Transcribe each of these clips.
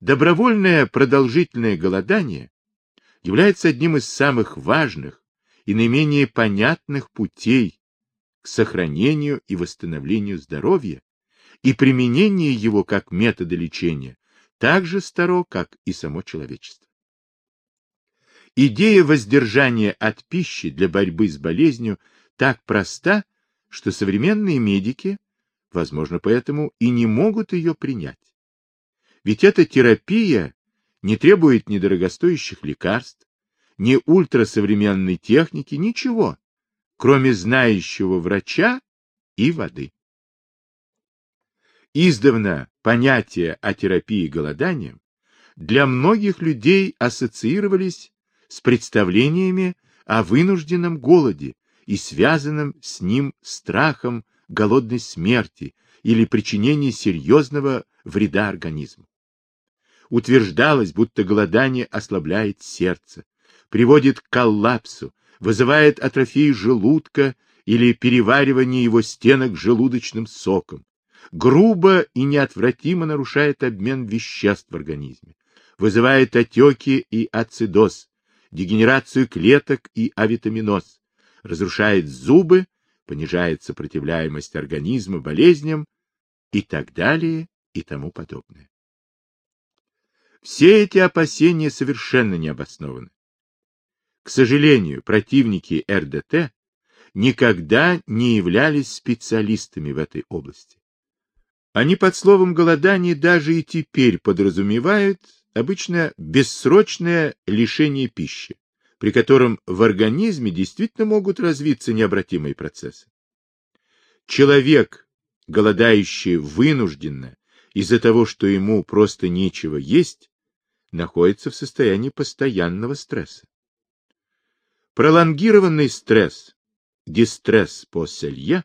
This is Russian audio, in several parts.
Добровольное продолжительное голодание является одним из самых важных и наименее понятных путей к сохранению и восстановлению здоровья, и применение его как метода лечения так же старо, как и само человечество. Идея воздержания от пищи для борьбы с болезнью так проста, что современные медики, возможно, поэтому и не могут ее принять. Ведь эта терапия не требует ни дорогостоящих лекарств, ни ультрасовременной техники, ничего, кроме знающего врача и воды. Издавна понятия о терапии голоданием для многих людей ассоциировались с представлениями о вынужденном голоде и связанном с ним страхом голодной смерти или причинении серьезного вреда организму. Утверждалось, будто голодание ослабляет сердце, приводит к коллапсу, вызывает атрофию желудка или переваривание его стенок желудочным соком, грубо и неотвратимо нарушает обмен веществ в организме, вызывает отеки и ацидоз, дегенерацию клеток и авитаминоз, разрушает зубы, понижает сопротивляемость организма болезням и так далее и тому подобное. Все эти опасения совершенно не обоснованы. К сожалению, противники РДТ никогда не являлись специалистами в этой области. Они под словом голодание даже и теперь подразумевают обычно бессрочное лишение пищи, при котором в организме действительно могут развиться необратимые процессы. Человек, голодающий вынужденно из-за того, что ему просто нечего есть, находится в состоянии постоянного стресса. Пролонгированный стресс, дистресс по селье,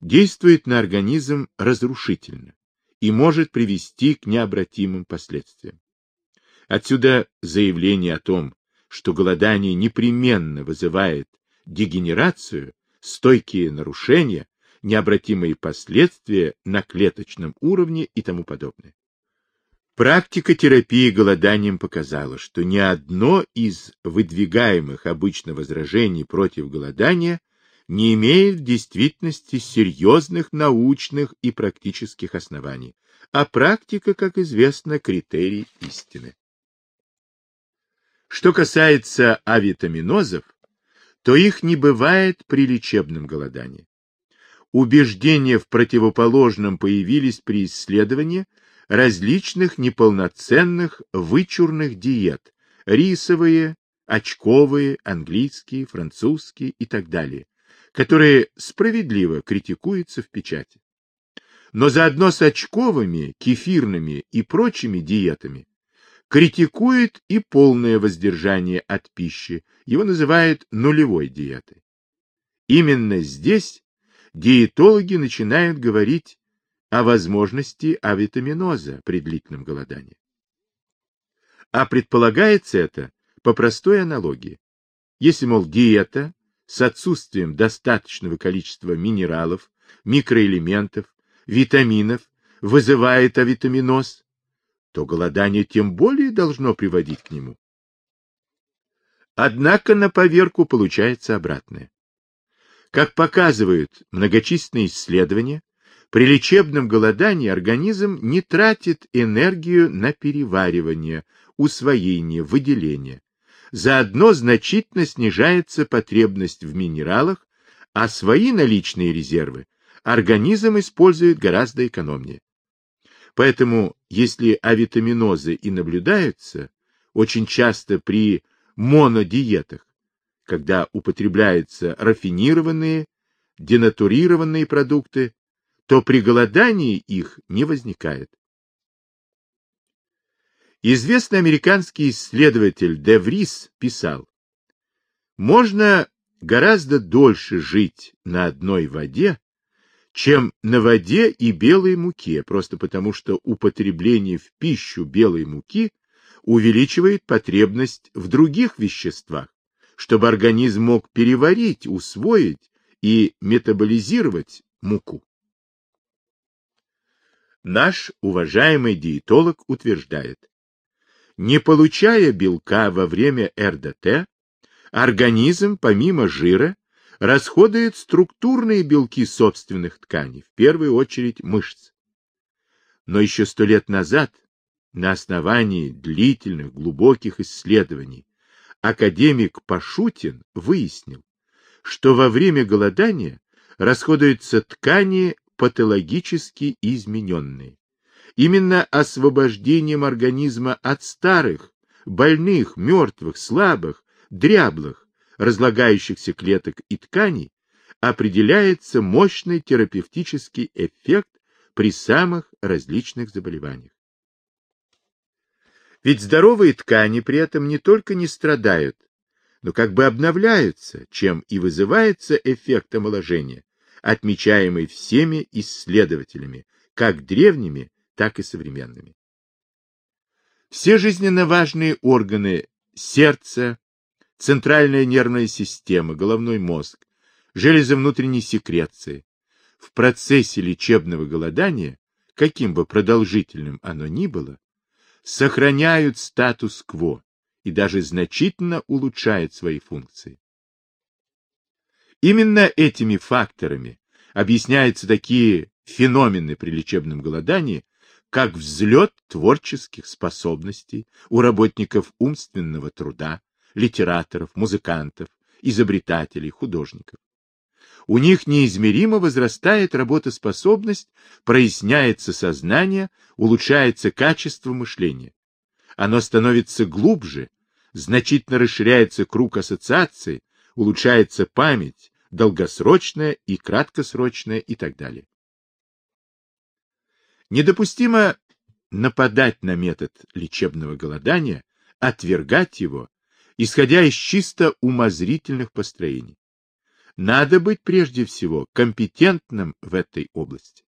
действует на организм разрушительно и может привести к необратимым последствиям. Отсюда заявление о том, что голодание непременно вызывает дегенерацию, стойкие нарушения, необратимые последствия на клеточном уровне и тому подобное. Практика терапии голоданием показала, что ни одно из выдвигаемых обычно возражений против голодания не имеет в действительности серьезных научных и практических оснований, а практика, как известно, критерий истины. Что касается авитаминозов, то их не бывает при лечебном голодании. Убеждения в противоположном появились при исследовании различных неполноценных вычурных диет, рисовые, очковые, английские, французские и так далее, которые справедливо критикуются в печати. Но заодно с очковыми, кефирными и прочими диетами критикует и полное воздержание от пищи, его называют нулевой диетой. Именно здесь диетологи начинают говорить о возможности авитаминоза при длительном голодании. А предполагается это по простой аналогии. Если, мол, диета с отсутствием достаточного количества минералов, микроэлементов, витаминов вызывает авитаминоз, то голодание тем более должно приводить к нему. Однако на поверку получается обратное. Как показывают многочисленные исследования, при лечебном голодании организм не тратит энергию на переваривание, усвоение, выделение, заодно значительно снижается потребность в минералах, а свои наличные резервы организм использует гораздо экономнее. Поэтому, если авитаминозы и наблюдаются, очень часто при монодиетах, когда употребляются рафинированные, денатурированные продукты, то при голодании их не возникает. Известный американский исследователь Де Врис писал, можно гораздо дольше жить на одной воде, чем на воде и белой муке, просто потому что употребление в пищу белой муки увеличивает потребность в других веществах, чтобы организм мог переварить, усвоить и метаболизировать муку. Наш уважаемый диетолог утверждает, Не получая белка во время РДТ, организм помимо жира расходует структурные белки собственных тканей, в первую очередь мышц. Но еще сто лет назад, на основании длительных глубоких исследований, академик Пашутин выяснил, что во время голодания расходуются ткани патологически измененные. Именно освобождением организма от старых, больных, мертвых, слабых, дряблых, разлагающихся клеток и тканей определяется мощный терапевтический эффект при самых различных заболеваниях. Ведь здоровые ткани при этом не только не страдают, но как бы обновляются, чем и вызывается эффект омоложения, отмечаемый всеми исследователями, как древними, так и современными. Все жизненно важные органы сердца, центральная нервная система, головной мозг, железы внутренней секреции в процессе лечебного голодания, каким бы продолжительным оно ни было, сохраняют статус-кво и даже значительно улучшают свои функции. Именно этими факторами объясняются такие феномены при лечебном голодании, как взлет творческих способностей у работников умственного труда, литераторов, музыкантов, изобретателей, художников. У них неизмеримо возрастает работоспособность, проясняется сознание, улучшается качество мышления. Оно становится глубже, значительно расширяется круг ассоциаций, улучшается память, долгосрочная и краткосрочная и так далее. Недопустимо нападать на метод лечебного голодания, отвергать его исходя из чисто умозрительных построений. Надо быть прежде всего компетентным в этой области.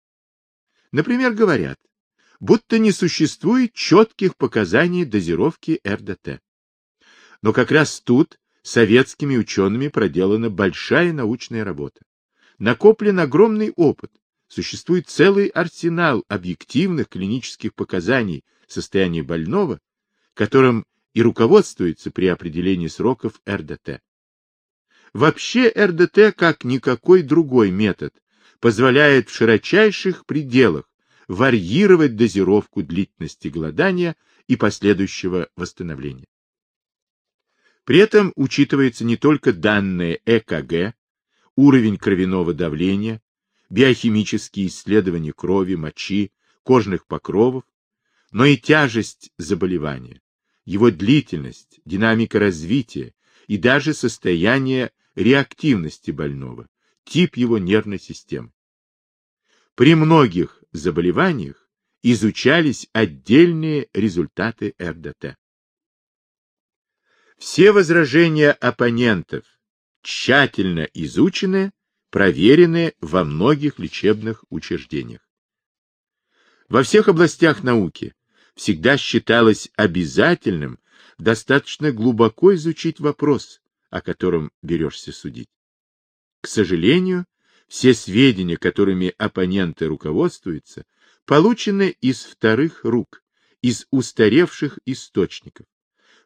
Например, говорят, будто не существует четких показаний дозировки РДТ. Но как раз тут советскими учеными проделана большая научная работа. Накоплен огромный опыт, существует целый арсенал объективных клинических показаний состояния больного, которым и руководствуется при определении сроков РДТ. Вообще РДТ, как никакой другой метод, позволяет в широчайших пределах варьировать дозировку длительности голодания и последующего восстановления. При этом учитывается не только данные ЭКГ, уровень кровяного давления, биохимические исследования крови, мочи, кожных покровов, но и тяжесть заболевания, его длительность, динамика развития и даже состояние реактивности больного, тип его нервной системы. При многих заболеваниях изучались отдельные результаты РДТ. Все возражения оппонентов тщательно изучены, проверены во многих лечебных учреждениях. Во всех областях науки всегда считалось обязательным достаточно глубоко изучить вопрос, о котором берешься судить. К сожалению, все сведения, которыми оппоненты руководствуются, получены из вторых рук, из устаревших источников.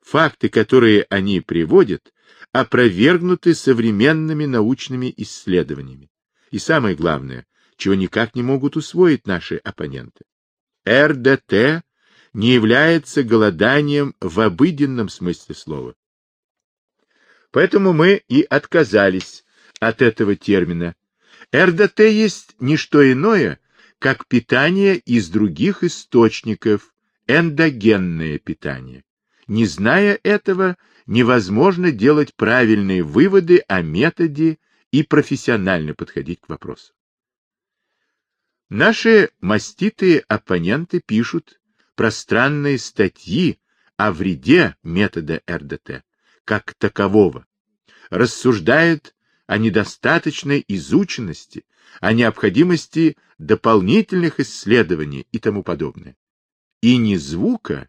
Факты, которые они приводят, опровергнуты современными научными исследованиями. И самое главное, чего никак не могут усвоить наши оппоненты. РДТ не является голоданием в обыденном смысле слова. Поэтому мы и отказались от этого термина. РДТ есть не что иное, как питание из других источников, эндогенное питание. Не зная этого, невозможно делать правильные выводы о методе и профессионально подходить к вопросу. Наши маститые оппоненты пишут, пространные статьи о вреде метода РДТ как такового, рассуждают о недостаточной изученности, о необходимости дополнительных исследований и тому подобное. И не звука,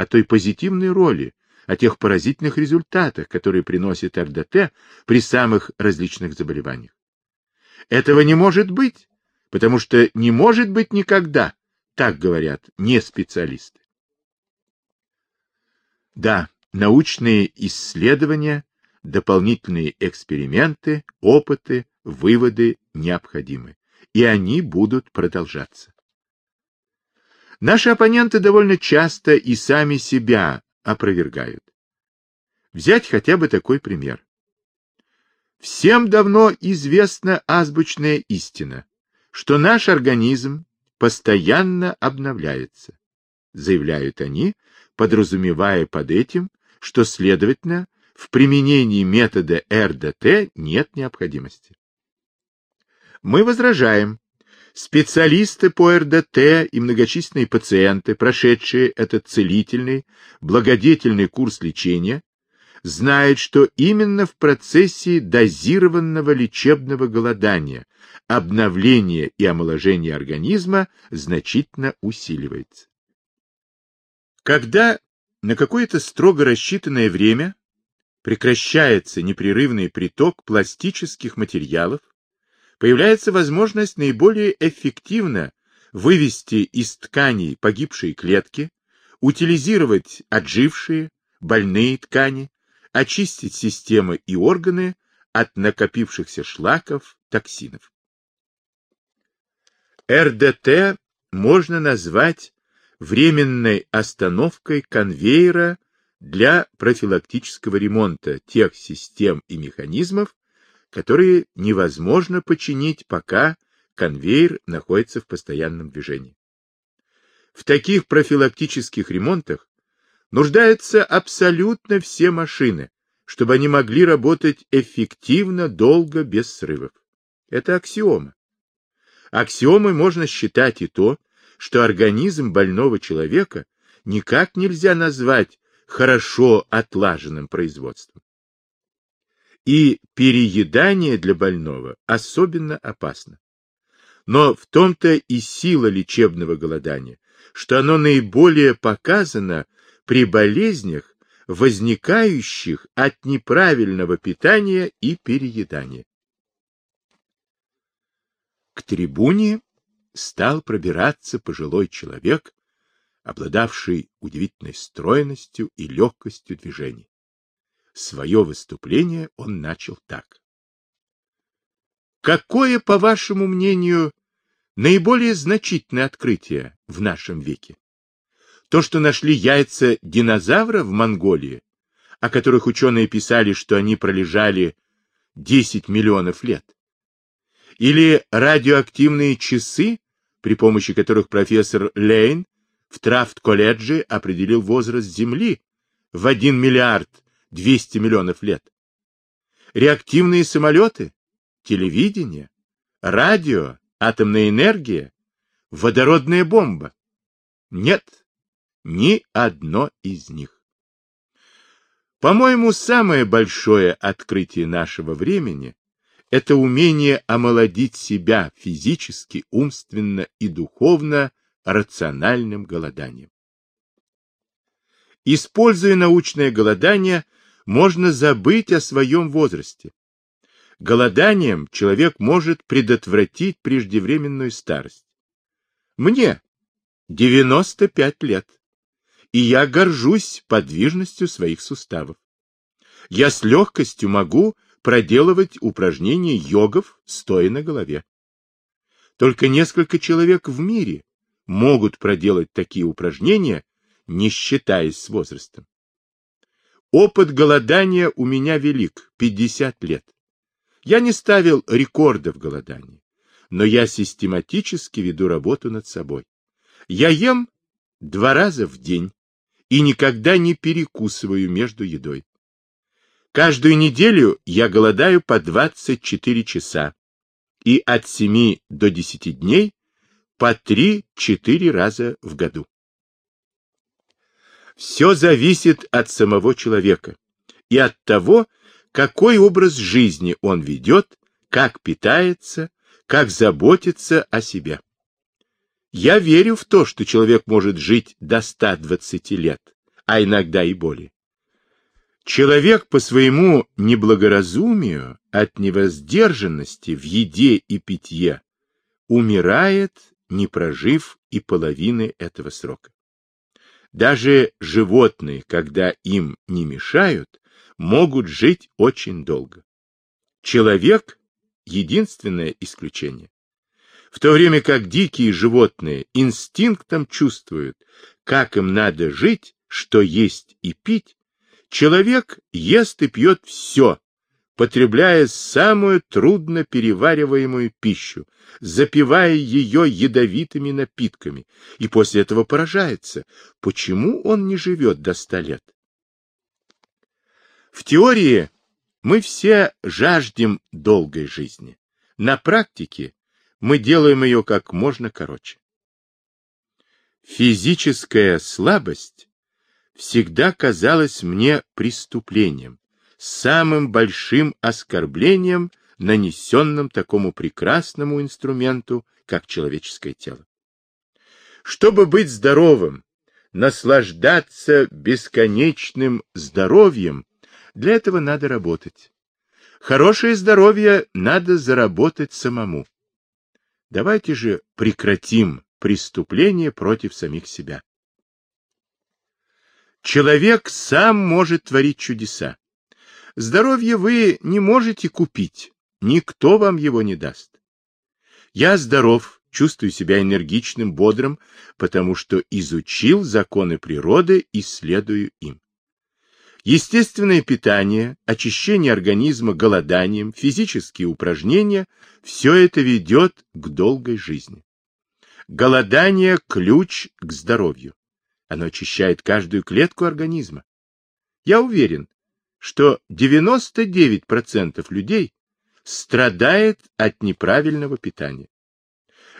а той позитивной роли, о тех поразительных результатах, которые приносит РДТ при самых различных заболеваниях. Этого не может быть, потому что не может быть никогда, так говорят не специалисты. Да, научные исследования, дополнительные эксперименты, опыты, выводы необходимы, и они будут продолжаться. Наши оппоненты довольно часто и сами себя опровергают. Взять хотя бы такой пример. Всем давно известна азбучная истина, что наш организм постоянно обновляется, заявляют они, подразумевая под этим, что, следовательно, в применении метода РДТ нет необходимости. Мы возражаем, специалисты по РДТ и многочисленные пациенты, прошедшие этот целительный, благодетельный курс лечения, знает, что именно в процессе дозированного лечебного голодания обновление и омоложение организма значительно усиливается. Когда на какое-то строго рассчитанное время прекращается непрерывный приток пластических материалов, появляется возможность наиболее эффективно вывести из тканей погибшие клетки, утилизировать отжившие, больные ткани, очистить системы и органы от накопившихся шлаков, токсинов. РДТ можно назвать временной остановкой конвейера для профилактического ремонта тех систем и механизмов, которые невозможно починить, пока конвейер находится в постоянном движении. В таких профилактических ремонтах нуждаются абсолютно все машины, чтобы они могли работать эффективно, долго, без срывов. Это аксиома. Аксиомой можно считать и то, что организм больного человека никак нельзя назвать хорошо отлаженным производством. И переедание для больного особенно опасно. Но в том-то и сила лечебного голодания, что оно наиболее показано при болезнях, возникающих от неправильного питания и переедания. К трибуне стал пробираться пожилой человек, обладавший удивительной стройностью и легкостью движений. Свое выступление он начал так. Какое, по вашему мнению, наиболее значительное открытие в нашем веке? То, что нашли яйца динозавра в Монголии, о которых ученые писали, что они пролежали 10 миллионов лет? Или радиоактивные часы, при помощи которых профессор Лейн в Трафт-колледже определил возраст Земли в 1 миллиард 200 миллионов лет? Реактивные самолеты, телевидение, радио, атомная энергия, водородная бомба? Нет, ни одно из них. По-моему, самое большое открытие нашего времени – это умение омолодить себя физически, умственно и духовно рациональным голоданием. Используя научное голодание, можно забыть о своем возрасте. Голоданием человек может предотвратить преждевременную старость. Мне 95 лет и я горжусь подвижностью своих суставов. Я с легкостью могу проделывать упражнения йогов, стоя на голове. Только несколько человек в мире могут проделать такие упражнения, не считаясь с возрастом. Опыт голодания у меня велик, 50 лет. Я не ставил рекордов голодания, но я систематически веду работу над собой. Я ем два раза в день, и никогда не перекусываю между едой. Каждую неделю я голодаю по 24 часа и от 7 до 10 дней по 3-4 раза в году. Все зависит от самого человека и от того, какой образ жизни он ведет, как питается, как заботится о себе. Я верю в то, что человек может жить до 120 лет, а иногда и более. Человек по своему неблагоразумию от невоздержанности в еде и питье умирает, не прожив и половины этого срока. Даже животные, когда им не мешают, могут жить очень долго. Человек — единственное исключение. В то время как дикие животные инстинктом чувствуют, как им надо жить, что есть и пить, человек ест и пьет все, потребляя самую трудно перевариваемую пищу, запивая ее ядовитыми напитками, и после этого поражается, почему он не живет до ста лет. В теории мы все жаждем долгой жизни. На практике мы делаем ее как можно короче. Физическая слабость всегда казалась мне преступлением, самым большим оскорблением, нанесенным такому прекрасному инструменту, как человеческое тело. Чтобы быть здоровым, наслаждаться бесконечным здоровьем, для этого надо работать. Хорошее здоровье надо заработать самому. Давайте же прекратим преступление против самих себя. Человек сам может творить чудеса. Здоровье вы не можете купить, никто вам его не даст. Я здоров, чувствую себя энергичным, бодрым, потому что изучил законы природы и следую им. Естественное питание, очищение организма голоданием, физические упражнения – все это ведет к долгой жизни. Голодание – ключ к здоровью. Оно очищает каждую клетку организма. Я уверен, что 99% людей страдает от неправильного питания.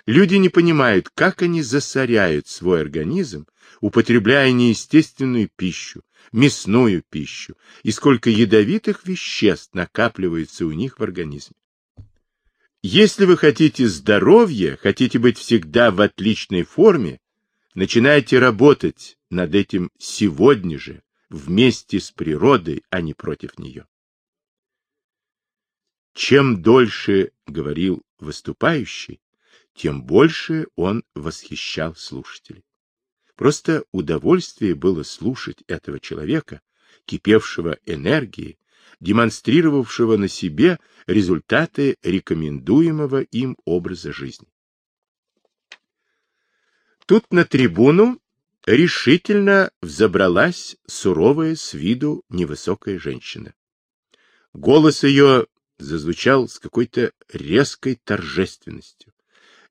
Люди не понимают, как они засоряют свой организм, употребляя неестественную пищу, мясную пищу, и сколько ядовитых веществ накапливается у них в организме. Если вы хотите здоровья, хотите быть всегда в отличной форме, начинайте работать над этим сегодня же, вместе с природой, а не против нее. Чем дольше говорил выступающий, тем больше он восхищал слушателей. Просто удовольствие было слушать этого человека, кипевшего энергией, демонстрировавшего на себе результаты рекомендуемого им образа жизни. Тут на трибуну решительно взобралась суровая с виду невысокая женщина. Голос ее зазвучал с какой-то резкой торжественностью.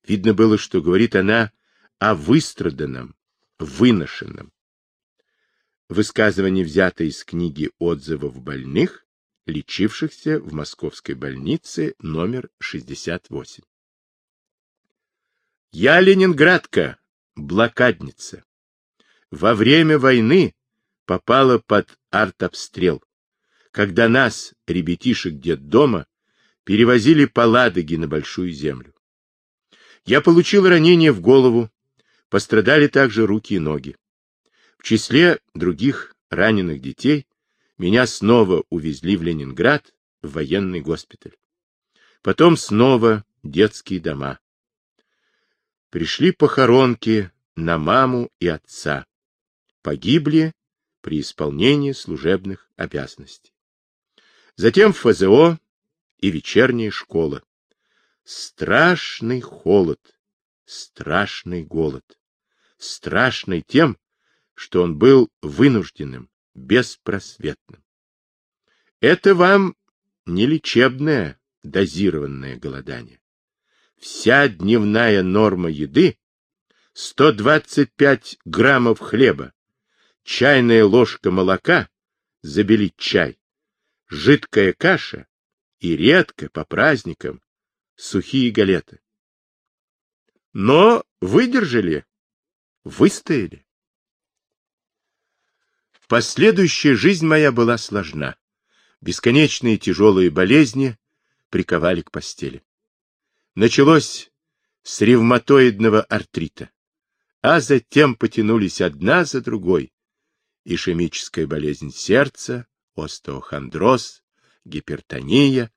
Видно было, что говорит она о выстраданном, выношенном. Высказывание взято из книги отзывов больных, лечившихся в московской больнице номер 68. Я ленинградка, блокадница во время войны попала под артобстрел, когда нас, ребятишек дома перевозили по Ладоге на Большую Землю. Я получил ранение в голову, пострадали также руки и ноги. В числе других раненых детей меня снова увезли в Ленинград, в военный госпиталь. Потом снова детские дома. Пришли похоронки на маму и отца погибли при исполнении служебных обязанностей. Затем ФЗО и вечерняя школа. Страшный холод, страшный голод. Страшный тем, что он был вынужденным, беспросветным. Это вам не лечебное дозированное голодание. Вся дневная норма еды 125 граммов хлеба, чайная ложка молока забелить чай, жидкая каша и редко по праздникам сухие галеты. Но выдержали, выстояли. Последующая жизнь моя была сложна. Бесконечные тяжелые болезни приковали к постели. Началось с ревматоидного артрита, а затем потянулись одна за другой ишемическая болезнь сердца, остеохондроз, гипертония,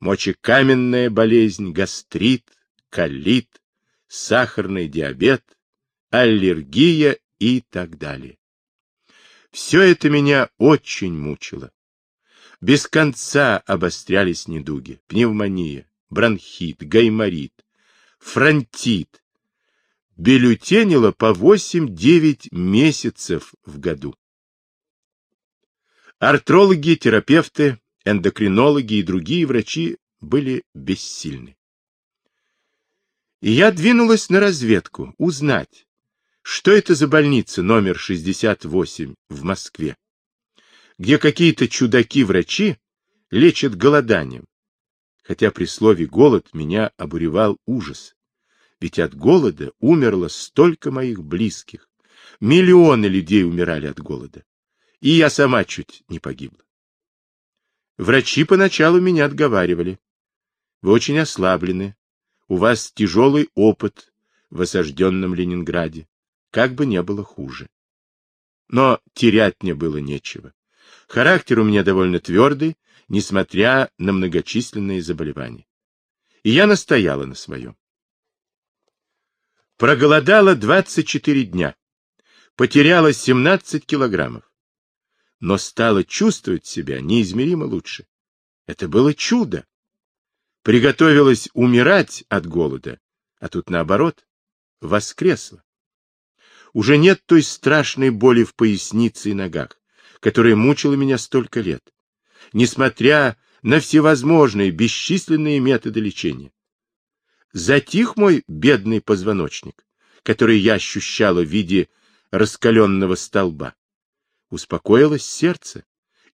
мочекаменная болезнь, гастрит, колит, сахарный диабет, аллергия и так далее. Все это меня очень мучило. Без конца обострялись недуги, пневмония, бронхит, гайморит, фронтит. Бюллетенило по 8-9 месяцев в году. Артрологи, терапевты, эндокринологи и другие врачи были бессильны. И я двинулась на разведку, узнать, что это за больница номер 68 в Москве, где какие-то чудаки-врачи лечат голоданием. Хотя при слове «голод» меня обуревал ужас. Ведь от голода умерло столько моих близких. Миллионы людей умирали от голода. И я сама чуть не погибла. Врачи поначалу меня отговаривали. Вы очень ослаблены. У вас тяжелый опыт в осажденном Ленинграде. Как бы не было хуже. Но терять мне было нечего. Характер у меня довольно твердый, несмотря на многочисленные заболевания. И я настояла на своем. Проголодала 24 дня. Потеряла 17 килограммов но стала чувствовать себя неизмеримо лучше. Это было чудо. Приготовилась умирать от голода, а тут наоборот, воскресла. Уже нет той страшной боли в пояснице и ногах, которая мучила меня столько лет, несмотря на всевозможные бесчисленные методы лечения. Затих мой бедный позвоночник, который я ощущала в виде раскаленного столба успокоилось сердце.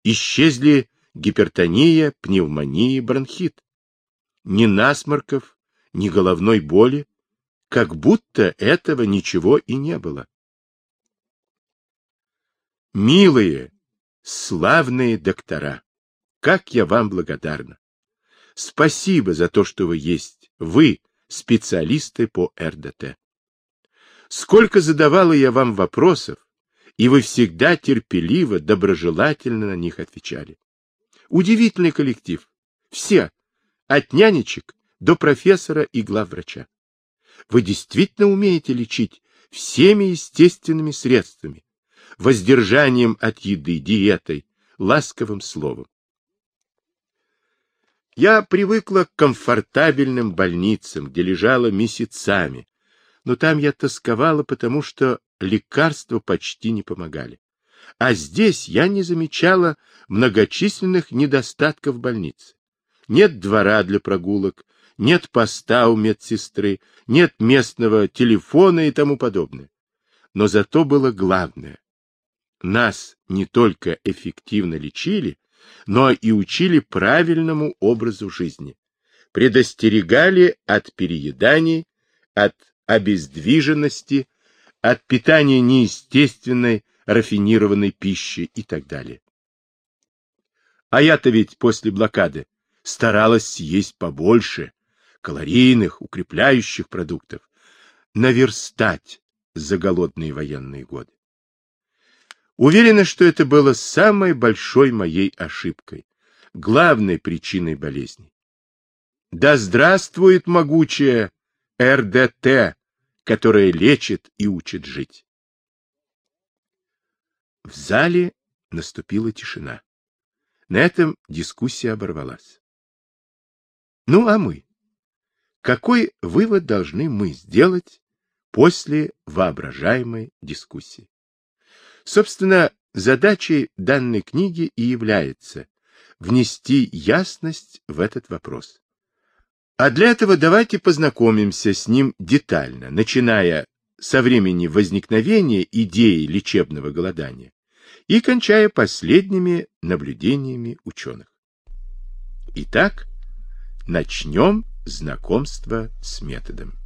Исчезли гипертония, пневмония, бронхит. Ни насморков, ни головной боли, как будто этого ничего и не было. Милые, славные доктора, как я вам благодарна. Спасибо за то, что вы есть, вы, специалисты по РДТ. Сколько задавала я вам вопросов, и вы всегда терпеливо, доброжелательно на них отвечали. Удивительный коллектив. Все, от нянечек до профессора и главврача. Вы действительно умеете лечить всеми естественными средствами, воздержанием от еды, диетой, ласковым словом. Я привыкла к комфортабельным больницам, где лежала месяцами, но там я тосковала, потому что лекарства почти не помогали. А здесь я не замечала многочисленных недостатков больницы. Нет двора для прогулок, нет поста у медсестры, нет местного телефона и тому подобное. Но зато было главное. Нас не только эффективно лечили, но и учили правильному образу жизни. Предостерегали от перееданий, от обездвиженности, от питания неестественной, рафинированной пищи и так далее. А я-то ведь после блокады старалась съесть побольше калорийных, укрепляющих продуктов, наверстать за голодные военные годы. Уверена, что это было самой большой моей ошибкой, главной причиной болезни. Да здравствует могучая РДТ, которая лечит и учит жить. В зале наступила тишина. На этом дискуссия оборвалась. Ну а мы? Какой вывод должны мы сделать после воображаемой дискуссии? Собственно, задачей данной книги и является внести ясность в этот вопрос. А для этого давайте познакомимся с ним детально, начиная со времени возникновения идеи лечебного голодания и кончая последними наблюдениями ученых. Итак, начнем знакомство с методом.